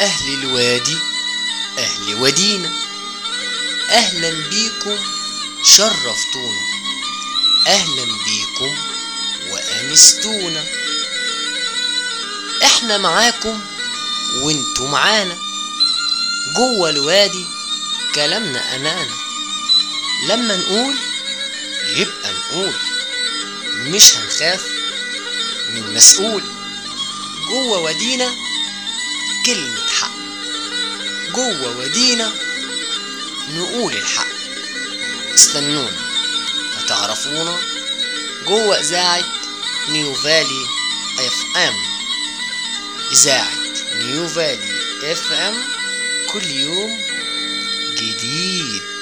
أهل الوادي أهل ودينا أهلا بيكم شرفتونا. أهلا بيكم وأنستونا. إحنا معاكم وانتوا معانا. جوه الوادي كلامنا أمانة. لما نقول يبقى نقول مش هنخاف من مسؤول جوه ودينا كلمة حق. جوه ودينا نقول الحق. استنونا هتعرفونا جوه إذاعة New Valley FM إذاعة New Valley FM كل يوم جديد.